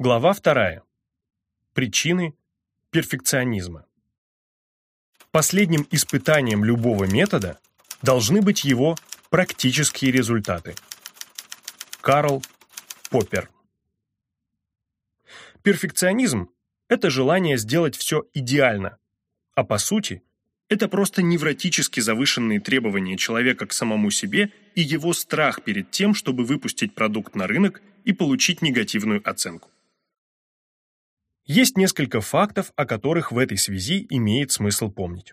Глава вторая. Причины перфекционизма. Последним испытанием любого метода должны быть его практические результаты. Карл Поппер. Перфекционизм – это желание сделать все идеально, а по сути – это просто невротически завышенные требования человека к самому себе и его страх перед тем, чтобы выпустить продукт на рынок и получить негативную оценку. Есть несколько фактов, о которых в этой связи имеет смысл помнить.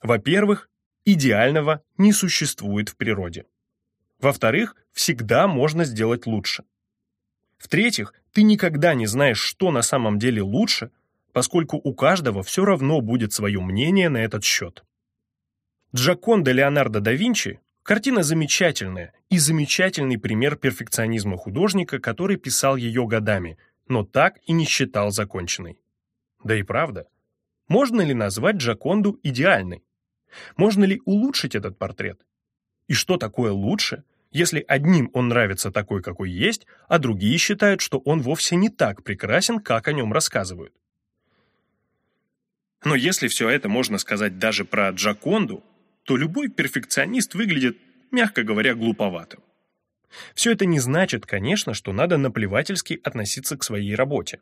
Во-первых, идеального не существует в природе. Во-вторых, всегда можно сделать лучше. В-третьих, ты никогда не знаешь, что на самом деле лучше, поскольку у каждого все равно будет свое мнение на этот счет. Джаконда Леонардо да Винчи – картина замечательная и замечательный пример перфекционизма художника, который писал ее годами – но так и не считал законченной. Да и правда, можно ли назвать Джаконду идеальной? Можно ли улучшить этот портрет? И что такое лучше, если одним он нравится такой, какой есть, а другие считают, что он вовсе не так прекрасен, как о нем рассказывают? Но если все это можно сказать даже про Джаконду, то любой перфекционист выглядит, мягко говоря, глуповатым. Все это не значит, конечно, что надо наплевательски относиться к своей работе.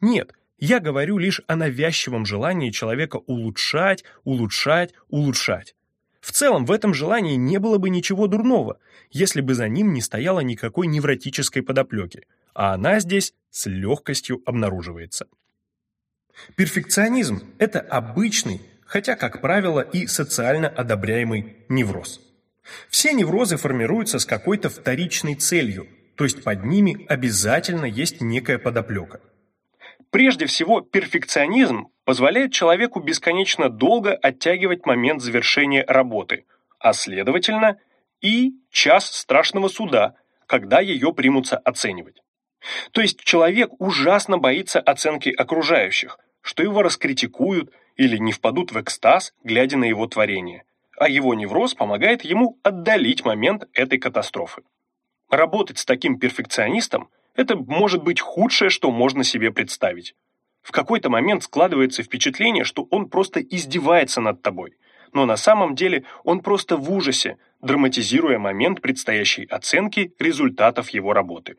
Нет, я говорю лишь о навязчивом желании человека улучшать, улучшать, улучшать. В целом, в этом желании не было бы ничего дурного, если бы за ним не стояло никакой невротической подоплеки, а она здесь с легкостью обнаруживается. Перфекционизм – это обычный, хотя, как правило, и социально одобряемый невроз. Все неврозы формируются с какой-то вторичной целью, то есть под ними обязательно есть некая подоплека. Прежде всего, перфекционизм позволяет человеку бесконечно долго оттягивать момент завершения работы, а следовательно и час страшного суда, когда ее примутся оценивать. То есть человек ужасно боится оценки окружающих, что его раскритикуют или не впадут в экстаз, глядя на его творение а его невроз помогает ему отдалить момент этой катастрофы. Работать с таким перфекционистом – это может быть худшее, что можно себе представить. В какой-то момент складывается впечатление, что он просто издевается над тобой, но на самом деле он просто в ужасе, драматизируя момент предстоящей оценки результатов его работы.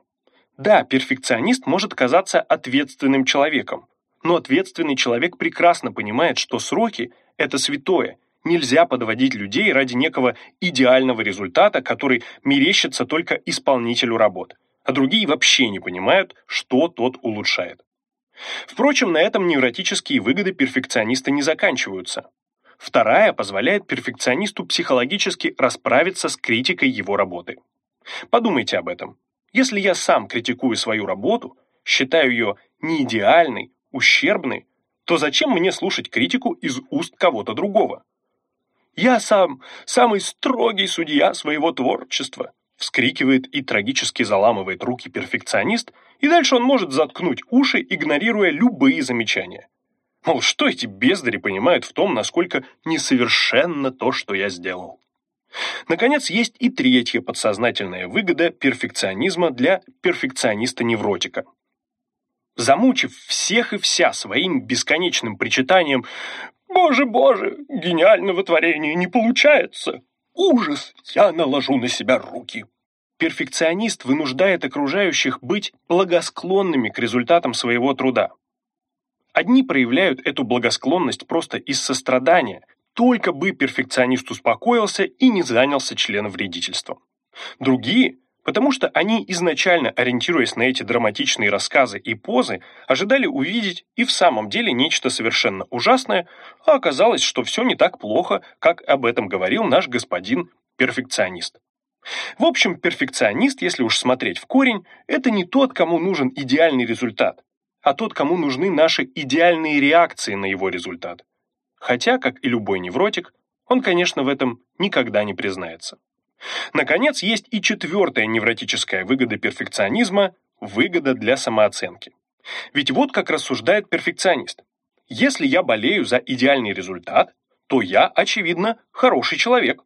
Да, перфекционист может казаться ответственным человеком, но ответственный человек прекрасно понимает, что сроки – это святое, Нельзя подводить людей ради некого идеального результата, который мерещится только исполнителю работы, а другие вообще не понимают, что тот улучшает. Впрочем, на этом невротические выгоды перфекциониста не заканчиваются. Вторая позволяет перфекционисту психологически расправиться с критикой его работы. Подумайте об этом. Если я сам критикую свою работу, считаю ее неидеальной, ущербной, то зачем мне слушать критику из уст кого-то другого? Я сам самый строгий судья своего творчества!» вскрикивает и трагически заламывает руки перфекционист, и дальше он может заткнуть уши, игнорируя любые замечания. Мол, что эти бездари понимают в том, насколько несовершенно то, что я сделал? Наконец, есть и третья подсознательная выгода перфекционизма для перфекциониста-невротика. Замучив всех и вся своим бесконечным причитанием Боже, боже, гениального творения не получается. Ужас, я наложу на себя руки. Перфекционист вынуждает окружающих быть благосклонными к результатам своего труда. Одни проявляют эту благосклонность просто из сострадания, только бы перфекционист успокоился и не занялся членовредительством. Другие потому что они, изначально ориентируясь на эти драматичные рассказы и позы, ожидали увидеть и в самом деле нечто совершенно ужасное, а оказалось, что все не так плохо, как об этом говорил наш господин перфекционист. В общем, перфекционист, если уж смотреть в корень, это не тот, кому нужен идеальный результат, а тот, кому нужны наши идеальные реакции на его результат. Хотя, как и любой невротик, он, конечно, в этом никогда не признается. Наконец, есть и четвертая невротическая выгода перфекционизма – выгода для самооценки. Ведь вот как рассуждает перфекционист. Если я болею за идеальный результат, то я, очевидно, хороший человек.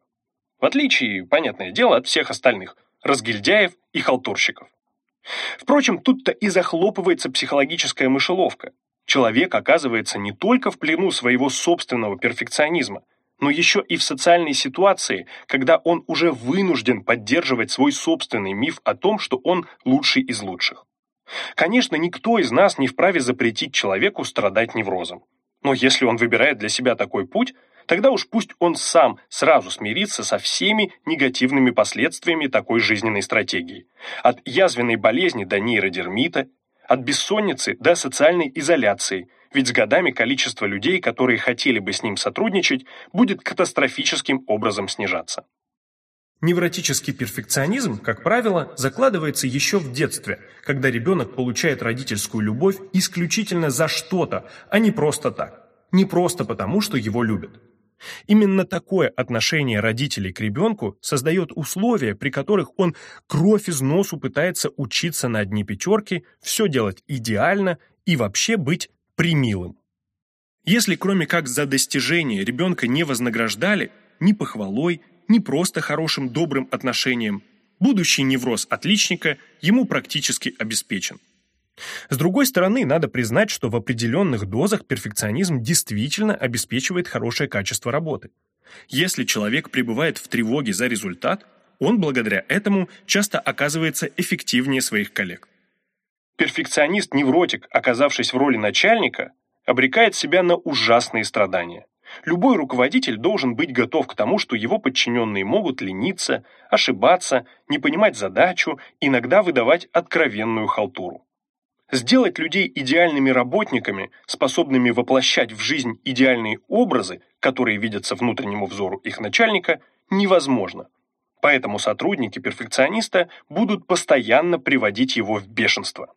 В отличие, понятное дело, от всех остальных – разгильдяев и халтурщиков. Впрочем, тут-то и захлопывается психологическая мышеловка. Человек оказывается не только в плену своего собственного перфекционизма, но еще и в социальной ситуации, когда он уже вынужден поддерживать свой собственный миф о том, что он лучший из лучших. Конечно, никто из нас не вправе запретить человеку страдать неврозом. Но если он выбирает для себя такой путь, тогда уж пусть он сам сразу смирится со всеми негативными последствиями такой жизненной стратегии. От язвенной болезни до нейродермита, от бессонницы до социальной изоляции, ведь с годами количество людей, которые хотели бы с ним сотрудничать, будет катастрофическим образом снижаться. Невротический перфекционизм, как правило, закладывается еще в детстве, когда ребенок получает родительскую любовь исключительно за что-то, а не просто так. Не просто потому, что его любят. Именно такое отношение родителей к ребенку создает условия, при которых он кровь из носу пытается учиться на одни пятерки, все делать идеально и вообще быть примилым. Если кроме как за достижение ребенка не вознаграждали ни похвалой, ни просто хорошим добрым отношением, будущий невроз отличника ему практически обеспечен. С другой стороны, надо признать, что в определенных дозах перфекционизм действительно обеспечивает хорошее качество работы. Если человек пребывает в тревоге за результат, он благодаря этому часто оказывается эффективнее своих коллег. Перфекционист-невротик, оказавшись в роли начальника, обрекает себя на ужасные страдания. Любой руководитель должен быть готов к тому, что его подчиненные могут лениться, ошибаться, не понимать задачу, иногда выдавать откровенную халтуру. Сделать людей идеальными работниками, способными воплощать в жизнь идеальные образы, которые видятся внутреннему взору их начальника, невозможно. Поэтому сотрудники перфекциониста будут постоянно приводить его в бешенство.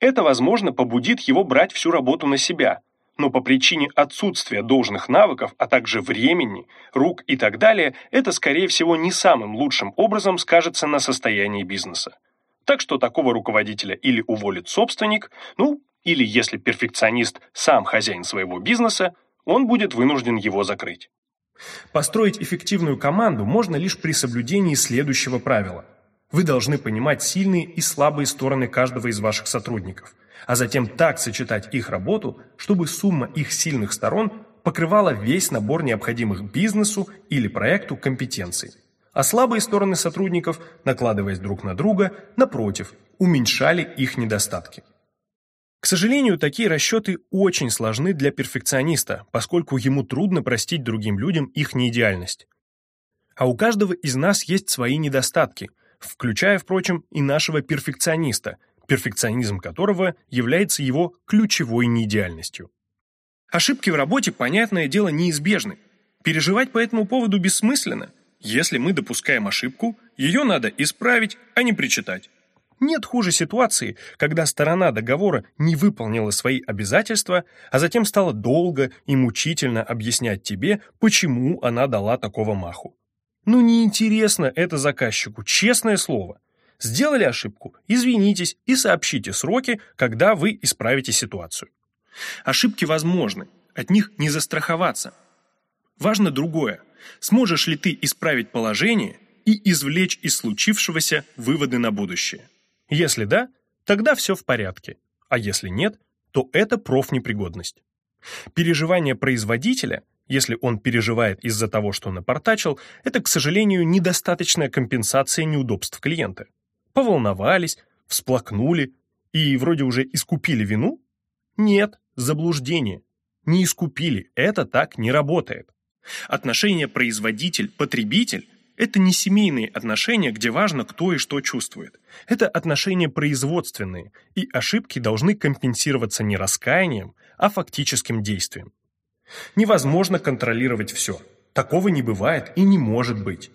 Это, возможно, побудит его брать всю работу на себя, но по причине отсутствия должных навыков, а также времени, рук и так далее, это, скорее всего, не самым лучшим образом скажется на состоянии бизнеса. Так что такого руководителя или уволит собственник, ну, или если перфекционист сам хозяин своего бизнеса, он будет вынужден его закрыть. Построить эффективную команду можно лишь при соблюдении следующего правила. Вы должны понимать сильные и слабые стороны каждого из ваших сотрудников, а затем так сочетать их работу, чтобы сумма их сильных сторон покрывала весь набор необходимых бизнесу или проекту компетенций а слабые стороны сотрудников, накладываясь друг на друга, напротив, уменьшали их недостатки. К сожалению, такие расчеты очень сложны для перфекциониста, поскольку ему трудно простить другим людям их неидеальность. А у каждого из нас есть свои недостатки, включая, впрочем, и нашего перфекциониста, перфекционизм которого является его ключевой неидеальностью. Ошибки в работе, понятное дело, неизбежны. Переживать по этому поводу бессмысленно. Если мы допускаем ошибку, ее надо исправить, а не причитать. Нет хуже ситуации, когда сторона договора не выполнила свои обязательства, а затем стала долго и мучительно объяснять тебе, почему она дала такого маху. Ну неинтересно это заказчику, честное слово. Сделали ошибку, извинитесь и сообщите сроки, когда вы исправите ситуацию. Ошибки возможны, от них не застраховаться. Важно другое. Сможешь ли ты исправить положение и извлечь из случившегося выводы на будущее? Если да, тогда все в порядке, а если нет, то это профнепригодность. Переживание производителя, если он переживает из-за того, что напортачил, это, к сожалению, недостаточная компенсация неудобств клиента. Поволновались, всплакнули и вроде уже искупили вину? Нет, заблуждение. Не искупили, это так не работает. Отношения производитель-потребитель – это не семейные отношения, где важно, кто и что чувствует. Это отношения производственные, и ошибки должны компенсироваться не раскаянием, а фактическим действием. Невозможно контролировать все. Такого не бывает и не может быть.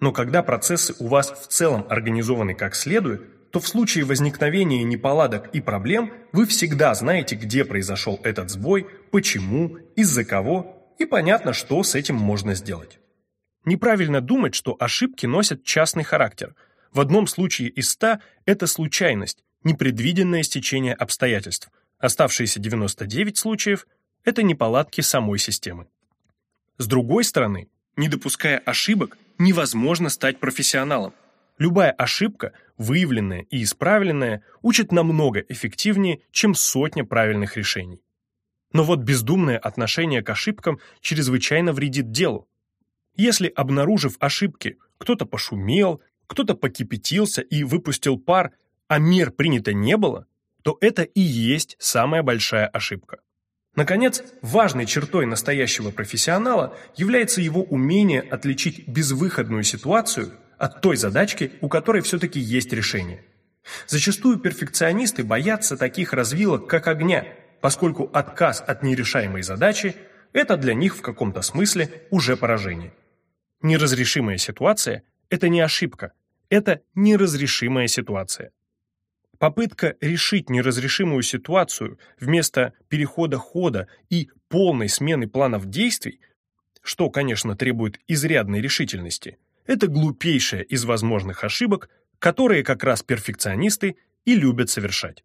Но когда процессы у вас в целом организованы как следует, то в случае возникновения неполадок и проблем вы всегда знаете, где произошел этот сбой, почему, из-за кого и понятно, что с этим можно сделать. Неправильно думать, что ошибки носят частный характер. В одном случае из ста это случайность, непредвиденное стечение обстоятельств. Оставшиеся 99 случаев – это неполадки самой системы. С другой стороны, не допуская ошибок, невозможно стать профессионалом. Любая ошибка, выявленная и исправленная, учит намного эффективнее, чем сотня правильных решений. Но вот бездумное отношение к ошибкам чрезвычайно вредит делу. Если, обнаружив ошибки, кто-то пошумел, кто-то покипятился и выпустил пар, а мер принято не было, то это и есть самая большая ошибка. Наконец, важной чертой настоящего профессионала является его умение отличить безвыходную ситуацию от той задачки, у которой все-таки есть решение. Зачастую перфекционисты боятся таких развилок, как огня, поскольку отказ от нерешаемой задачи – это для них в каком-то смысле уже поражение. Неразрешимая ситуация – это не ошибка, это неразрешимая ситуация. Попытка решить неразрешимую ситуацию вместо перехода хода и полной смены планов действий, что, конечно, требует изрядной решительности, это глупейшая из возможных ошибок, которые как раз перфекционисты и любят совершать.